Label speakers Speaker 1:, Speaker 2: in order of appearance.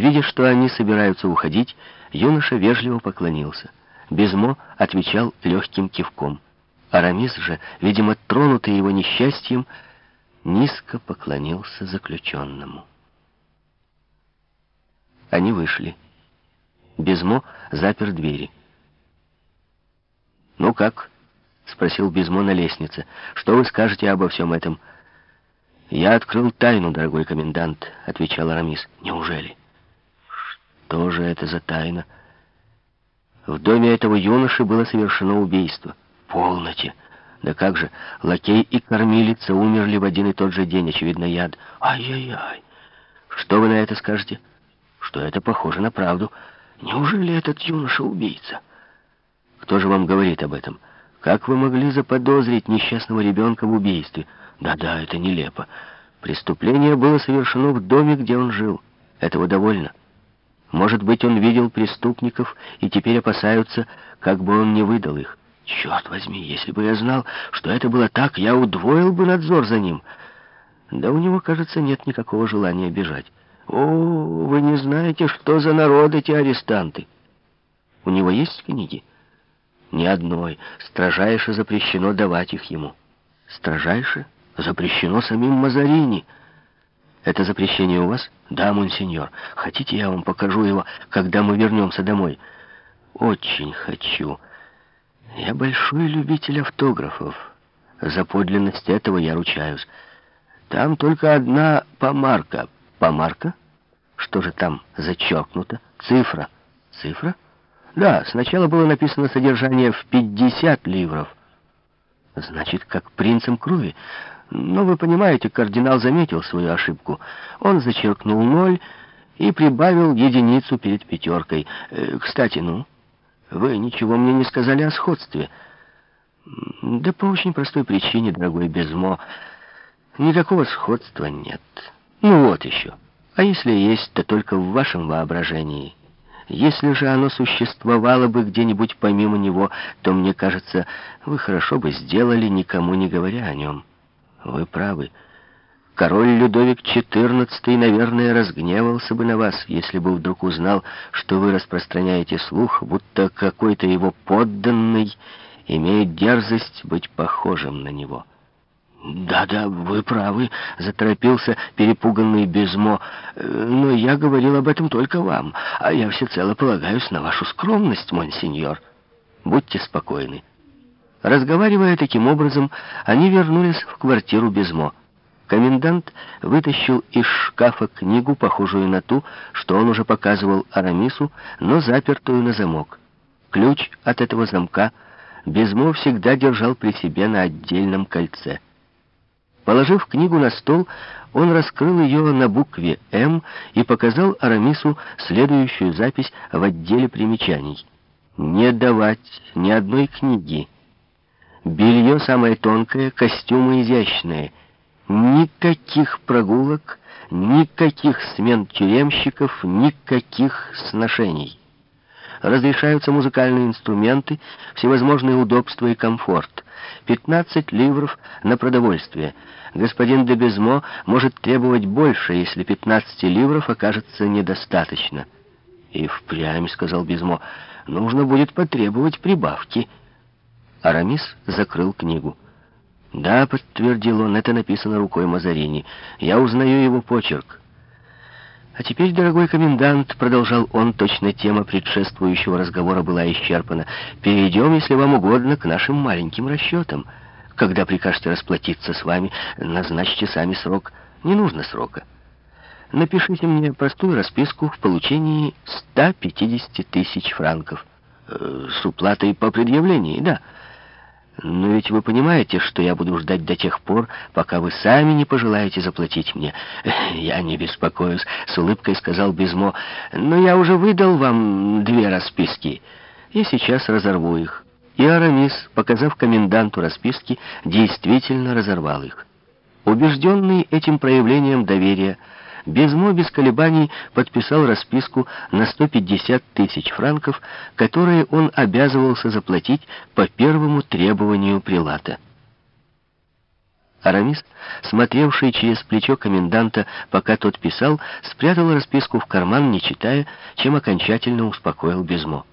Speaker 1: Видя, что они собираются уходить, юноша вежливо поклонился. Безмо отвечал легким кивком. Арамис же, видимо, тронутый его несчастьем, низко поклонился заключенному. Они вышли. Безмо запер двери. «Ну как?» — спросил Безмо на лестнице. «Что вы скажете обо всем этом?» «Я открыл тайну, дорогой комендант», — отвечал Арамис. «Неужели?» «Что же это за тайна?» «В доме этого юноши было совершено убийство». «Полноте!» «Да как же, лакей и кормилица умерли в один и тот же день, очевидно, яд». «Ай-яй-яй! Что вы на это скажете?» «Что это похоже на правду. Неужели этот юноша убийца?» Кто же вам говорит об этом? Как вы могли заподозрить несчастного ребенка в убийстве? Да-да, это нелепо. Преступление было совершено в доме, где он жил. Этого довольно. Может быть, он видел преступников и теперь опасаются, как бы он не выдал их. Черт возьми, если бы я знал, что это было так, я удвоил бы надзор за ним. Да у него, кажется, нет никакого желания бежать. О, вы не знаете, что за народ эти арестанты. У него есть книги? Ни одной. Строжайше запрещено давать их ему. Строжайше запрещено самим Мазарини. Это запрещение у вас? Да, монсеньор. Хотите, я вам покажу его, когда мы вернемся домой? Очень хочу. Я большой любитель автографов. За подлинность этого я ручаюсь. Там только одна помарка. Помарка? Что же там зачеркнуто? Цифра. Цифра? Да, сначала было написано содержание в 50 ливров. Значит, как принцем крови. Но вы понимаете, кардинал заметил свою ошибку. Он зачеркнул ноль и прибавил единицу перед пятеркой. Э, кстати, ну, вы ничего мне не сказали о сходстве. Да по очень простой причине, дорогой Безмо. Никакого сходства нет. Ну вот еще. А если есть, то только в вашем воображении. Если же оно существовало бы где-нибудь помимо него, то, мне кажется, вы хорошо бы сделали, никому не говоря о нем. Вы правы. Король Людовик XIV, наверное, разгневался бы на вас, если бы вдруг узнал, что вы распространяете слух, будто какой-то его подданный имеет дерзость быть похожим на него. «Да-да, вы правы», — заторопился перепуганный Безмо. «Но я говорил об этом только вам, а я всецело полагаюсь на вашу скромность, монсеньор. Будьте спокойны». Разговаривая таким образом, они вернулись в квартиру Безмо. Комендант вытащил из шкафа книгу, похожую на ту, что он уже показывал Арамису, но запертую на замок. Ключ от этого замка Безмо всегда держал при себе на отдельном кольце — Положив книгу на стол, он раскрыл ее на букве «М» и показал Арамису следующую запись в отделе примечаний. «Не давать ни одной книги. Белье самое тонкое, костюмы изящные. Никаких прогулок, никаких смен тюремщиков, никаких сношений» разрешаются музыкальные инструменты, всевозможные удобства и комфорт. 15 ливров на продовольствие. Господин де Безмо может требовать больше, если 15 ливров окажется недостаточно. И впрямь, сказал Безмо, нужно будет потребовать прибавки. Арамис закрыл книгу. «Да», — подтвердил он, — «это написано рукой Мазарини. Я узнаю его почерк. «А теперь, дорогой комендант», — продолжал он, точно тема предшествующего разговора была исчерпана, «перейдем, если вам угодно, к нашим маленьким расчетам. Когда прикажете расплатиться с вами, назначьте сами срок. Не нужно срока. Напишите мне простую расписку в получении 150 тысяч франков. Э, с уплатой по предъявлении, да». Но ведь вы понимаете, что я буду ждать до тех пор, пока вы сами не пожелаете заплатить мне. Я не беспокоюсь, с улыбкой сказал Безмо. Но я уже выдал вам две расписки. Я сейчас разорву их. И Арамис, показав коменданту расписки, действительно разорвал их. Убежденный этим проявлением доверия, Безмо без колебаний подписал расписку на 150 тысяч франков, которые он обязывался заплатить по первому требованию прилата. Арамис, смотревший через плечо коменданта, пока тот писал, спрятал расписку в карман, не читая, чем окончательно успокоил Безмо.